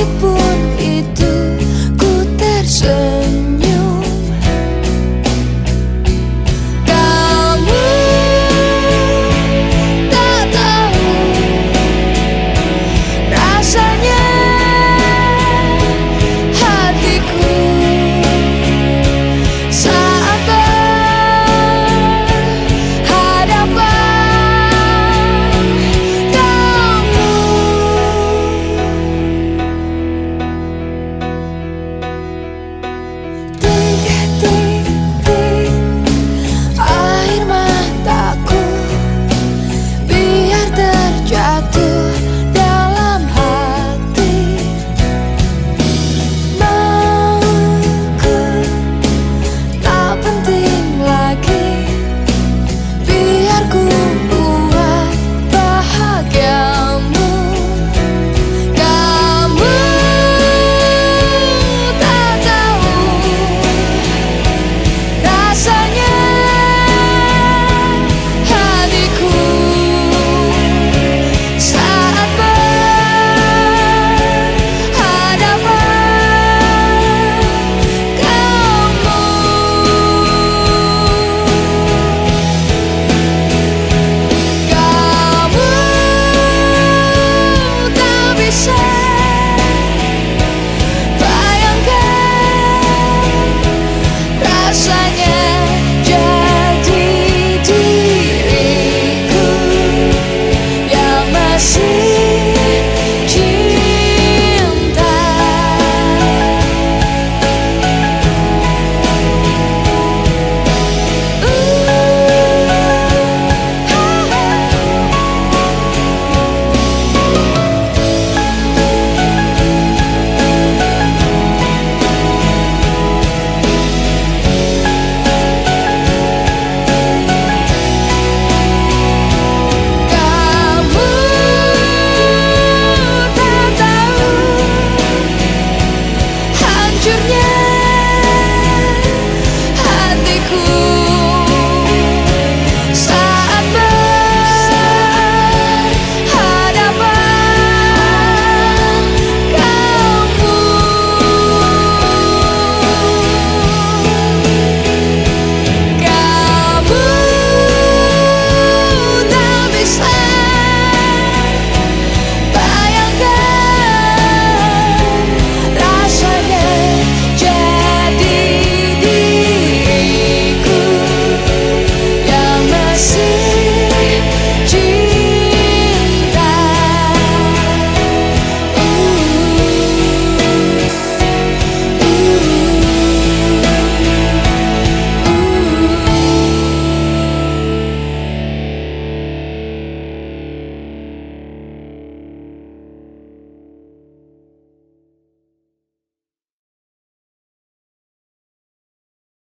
기쁨